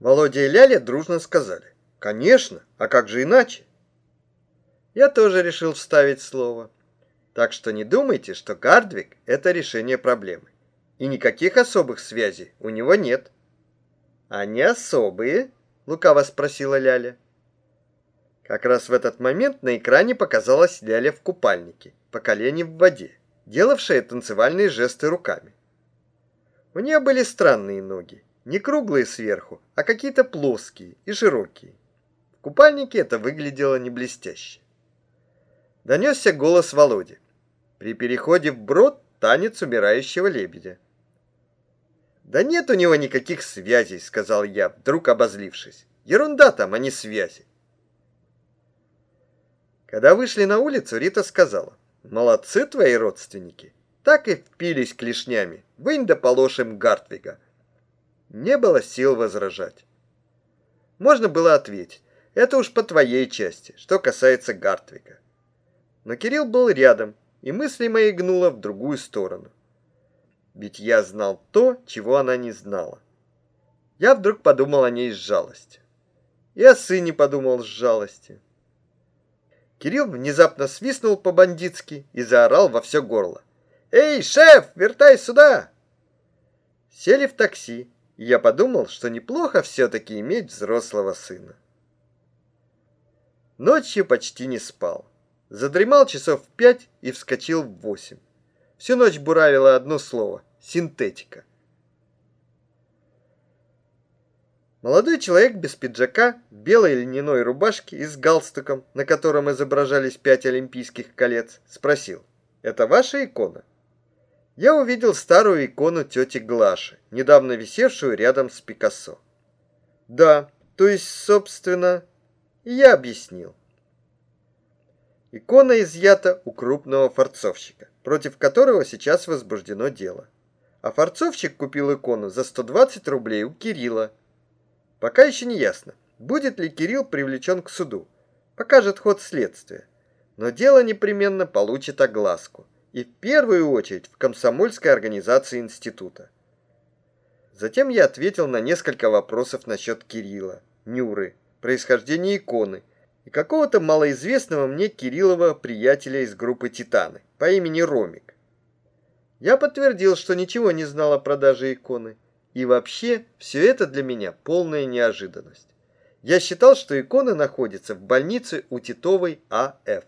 Володя и Ляля дружно сказали. Конечно, а как же иначе? Я тоже решил вставить слово. Так что не думайте, что Гардвик – это решение проблемы. И никаких особых связей у него нет. Они особые? Лукаво спросила Ляля. Как раз в этот момент на экране показалась Ляля в купальнике, по колени в воде, делавшая танцевальные жесты руками. У нее были странные ноги, не круглые сверху, а какие-то плоские и широкие. В купальнике это выглядело не блестяще. Донесся голос Володи. При переходе в брод танец умирающего лебедя. «Да нет у него никаких связей», — сказал я, вдруг обозлившись. «Ерунда там, а не связи». Когда вышли на улицу, Рита сказала, «Молодцы твои родственники, так и впились клешнями, вынь да положим Гартвига, не было сил возражать. Можно было ответить, это уж по твоей части, что касается Гартвика. Но Кирилл был рядом, и мысли мои гнула в другую сторону. Ведь я знал то, чего она не знала. Я вдруг подумал о ней с жалостью. И о сыне подумал с жалостью. Кирилл внезапно свистнул по-бандитски и заорал во все горло. «Эй, шеф, вертай сюда!» Сели в такси, я подумал, что неплохо все-таки иметь взрослого сына. Ночью почти не спал. Задремал часов в пять и вскочил в восемь. Всю ночь буравило одно слово – синтетика. Молодой человек без пиджака, белой льняной рубашке и с галстуком, на котором изображались пять олимпийских колец, спросил, «Это ваша икона?» Я увидел старую икону тети Глаши, недавно висевшую рядом с Пикассо. Да, то есть, собственно, я объяснил. Икона изъята у крупного форцовщика, против которого сейчас возбуждено дело. А форцовщик купил икону за 120 рублей у Кирилла. Пока еще не ясно, будет ли Кирилл привлечен к суду. Покажет ход следствия. Но дело непременно получит огласку – и в первую очередь в комсомольской организации института. Затем я ответил на несколько вопросов насчет Кирилла, Нюры, происхождения иконы и какого-то малоизвестного мне Кириллова приятеля из группы «Титаны» по имени Ромик. Я подтвердил, что ничего не знал о продаже иконы. И вообще, все это для меня полная неожиданность. Я считал, что икона находится в больнице у Титовой А.Ф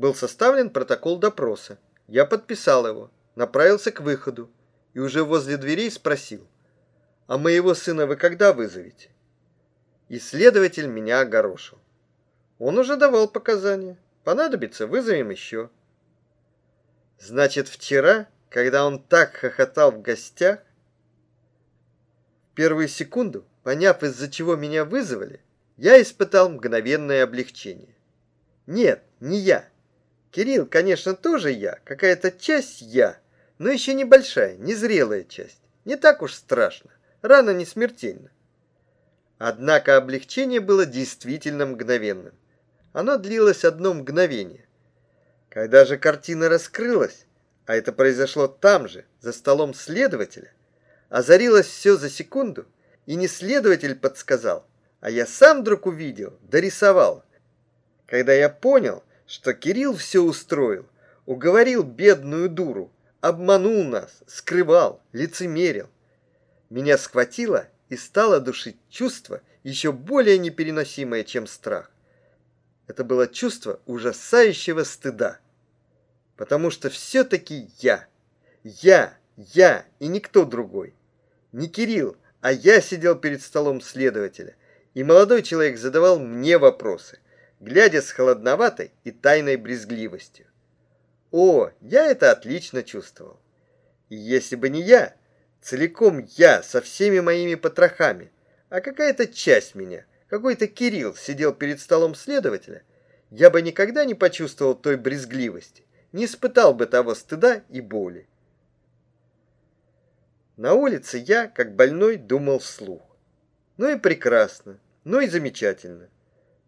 был составлен протокол допроса. Я подписал его, направился к выходу и уже возле дверей спросил, «А моего сына вы когда вызовете?» Исследователь меня огорошил. Он уже давал показания. Понадобится, вызовем еще. Значит, вчера, когда он так хохотал в гостях, в первую секунду, поняв, из-за чего меня вызвали, я испытал мгновенное облегчение. Нет, не я. Кирилл, конечно, тоже я, какая-то часть я, но еще небольшая, незрелая часть. Не так уж страшно, рана не смертельна. Однако облегчение было действительно мгновенным. Оно длилось одно мгновение. Когда же картина раскрылась, а это произошло там же, за столом следователя, озарилось все за секунду, и не следователь подсказал, а я сам вдруг увидел, дорисовал. Когда я понял, что Кирилл все устроил, уговорил бедную дуру, обманул нас, скрывал, лицемерил. Меня схватило и стало душить чувство, еще более непереносимое, чем страх. Это было чувство ужасающего стыда. Потому что все-таки я, я, я и никто другой. Не Кирилл, а я сидел перед столом следователя, и молодой человек задавал мне вопросы – глядя с холодноватой и тайной брезгливостью. О, я это отлично чувствовал. И если бы не я, целиком я со всеми моими потрохами, а какая-то часть меня, какой-то Кирилл сидел перед столом следователя, я бы никогда не почувствовал той брезгливости, не испытал бы того стыда и боли. На улице я, как больной, думал вслух. Ну и прекрасно, ну и замечательно.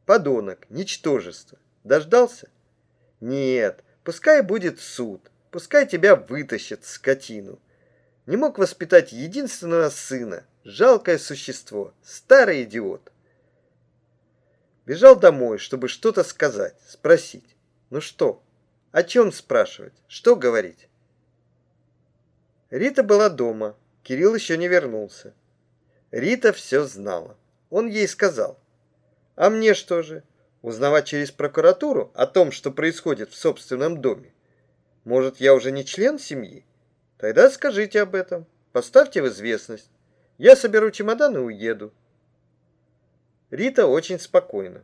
Подонок, ничтожество. Дождался? Нет, пускай будет суд. Пускай тебя вытащат, скотину. Не мог воспитать единственного сына, Жалкое существо, старый идиот. Бежал домой, чтобы что-то сказать, спросить. Ну что? О чем спрашивать? Что говорить? Рита была дома. Кирилл еще не вернулся. Рита все знала. Он ей сказал. А мне что же? Узнавать через прокуратуру о том, что происходит в собственном доме? Может, я уже не член семьи? Тогда скажите об этом. Поставьте в известность. Я соберу чемодан и уеду. Рита очень спокойна.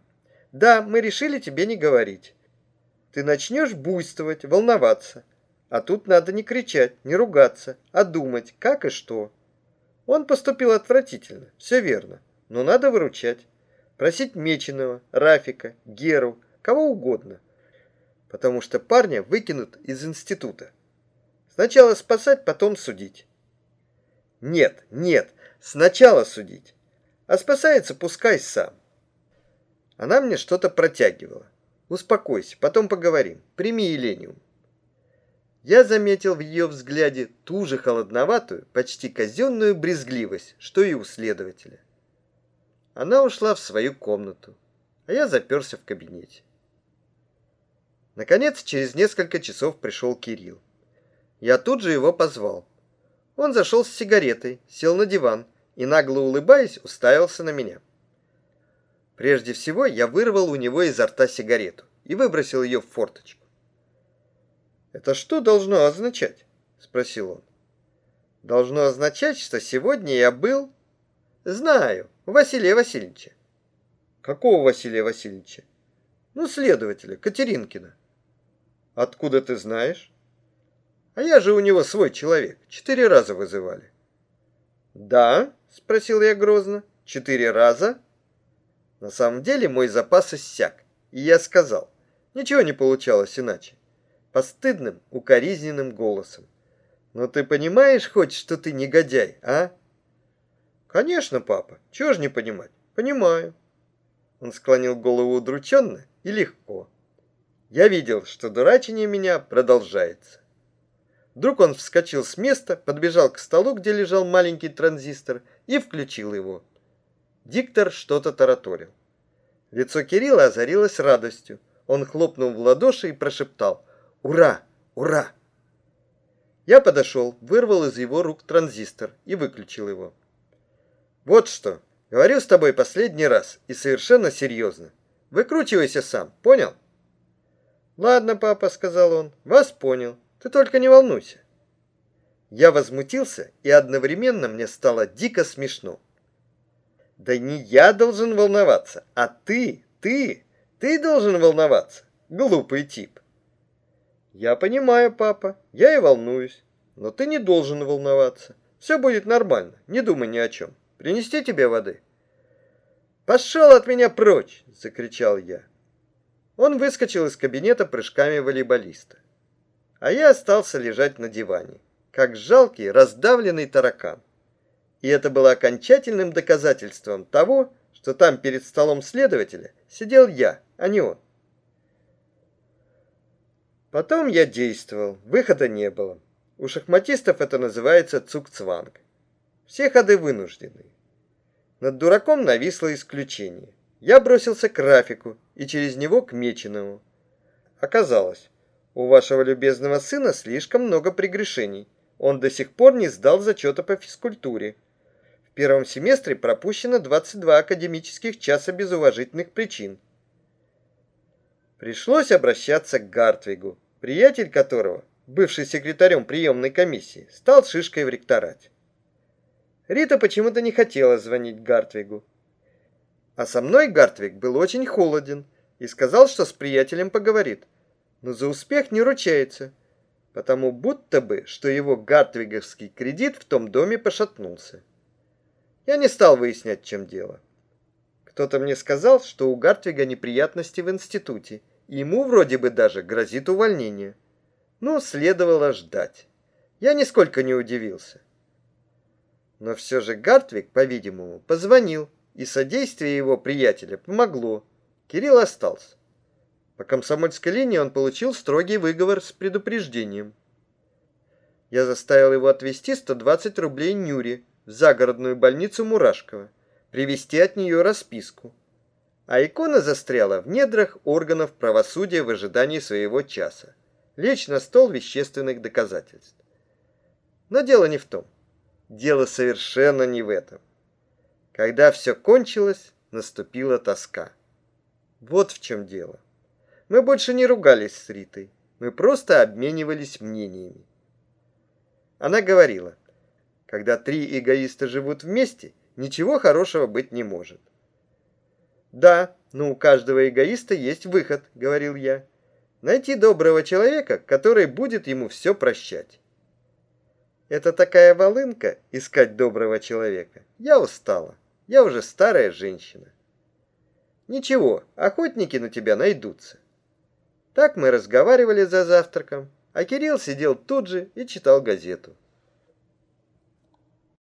Да, мы решили тебе не говорить. Ты начнешь буйствовать, волноваться. А тут надо не кричать, не ругаться, а думать, как и что. Он поступил отвратительно, все верно, но надо выручать. Просить Меченого, Рафика, Геру, кого угодно. Потому что парня выкинут из института. Сначала спасать, потом судить. Нет, нет, сначала судить. А спасается пускай сам. Она мне что-то протягивала. Успокойся, потом поговорим. Прими Елениум. Я заметил в ее взгляде ту же холодноватую, почти казенную брезгливость, что и у следователя. Она ушла в свою комнату, а я заперся в кабинете. Наконец, через несколько часов пришел Кирилл. Я тут же его позвал. Он зашел с сигаретой, сел на диван и, нагло улыбаясь, уставился на меня. Прежде всего, я вырвал у него изо рта сигарету и выбросил ее в форточку. «Это что должно означать?» — спросил он. «Должно означать, что сегодня я был...» «Знаю, Василия Васильевича». «Какого Василия Васильевича?» «Ну, следователя, Катеринкина». «Откуда ты знаешь?» «А я же у него свой человек. Четыре раза вызывали». «Да?» — спросил я грозно. «Четыре раза?» На самом деле мой запас иссяк, и я сказал. Ничего не получалось иначе постыдным, укоризненным голосом. «Но ты понимаешь хоть, что ты негодяй, а?» «Конечно, папа. Чего ж не понимать? Понимаю». Он склонил голову удрученно и легко. Я видел, что дурачение меня продолжается. Вдруг он вскочил с места, подбежал к столу, где лежал маленький транзистор, и включил его. Диктор что-то тараторил. Лицо Кирилла озарилось радостью. Он хлопнул в ладоши и прошептал Ура! Ура!» Я подошел, вырвал из его рук транзистор и выключил его. «Вот что, говорю с тобой последний раз и совершенно серьезно. Выкручивайся сам, понял?» «Ладно, папа», — сказал он, — «вас понял. Ты только не волнуйся». Я возмутился, и одновременно мне стало дико смешно. «Да не я должен волноваться, а ты, ты, ты должен волноваться, глупый тип». Я понимаю, папа, я и волнуюсь. Но ты не должен волноваться. Все будет нормально, не думай ни о чем. Принести тебе воды? Пошел от меня прочь, закричал я. Он выскочил из кабинета прыжками волейболиста. А я остался лежать на диване, как жалкий, раздавленный таракан. И это было окончательным доказательством того, что там перед столом следователя сидел я, а не он. Потом я действовал, выхода не было. У шахматистов это называется цукцванг. Все ходы вынуждены. Над дураком нависло исключение. Я бросился к графику и через него к Меченову. Оказалось, у вашего любезного сына слишком много прегрешений. Он до сих пор не сдал зачета по физкультуре. В первом семестре пропущено 22 академических часа без уважительных причин. Пришлось обращаться к Гартвигу, приятель которого, бывший секретарем приемной комиссии, стал шишкой в ректорате. Рита почему-то не хотела звонить Гартвигу. А со мной Гартвиг был очень холоден и сказал, что с приятелем поговорит, но за успех не ручается, потому будто бы, что его гартвиговский кредит в том доме пошатнулся. Я не стал выяснять, чем дело. Кто-то мне сказал, что у Гартвига неприятности в институте, и ему вроде бы даже грозит увольнение. Ну, следовало ждать. Я нисколько не удивился. Но все же Гартвиг, по-видимому, позвонил, и содействие его приятеля помогло. Кирилл остался. По комсомольской линии он получил строгий выговор с предупреждением. Я заставил его отвезти 120 рублей Нюре, в загородную больницу Мурашкова, привезти от нее расписку. А икона застряла в недрах органов правосудия в ожидании своего часа. Лечь на стол вещественных доказательств. Но дело не в том. Дело совершенно не в этом. Когда все кончилось, наступила тоска. Вот в чем дело. Мы больше не ругались с Ритой. Мы просто обменивались мнениями. Она говорила, когда три эгоиста живут вместе, ничего хорошего быть не может. Да, но у каждого эгоиста есть выход, говорил я. Найти доброго человека, который будет ему все прощать. Это такая волынка искать доброго человека. Я устала. Я уже старая женщина. Ничего, охотники на тебя найдутся. Так мы разговаривали за завтраком, а Кирилл сидел тут же и читал газету.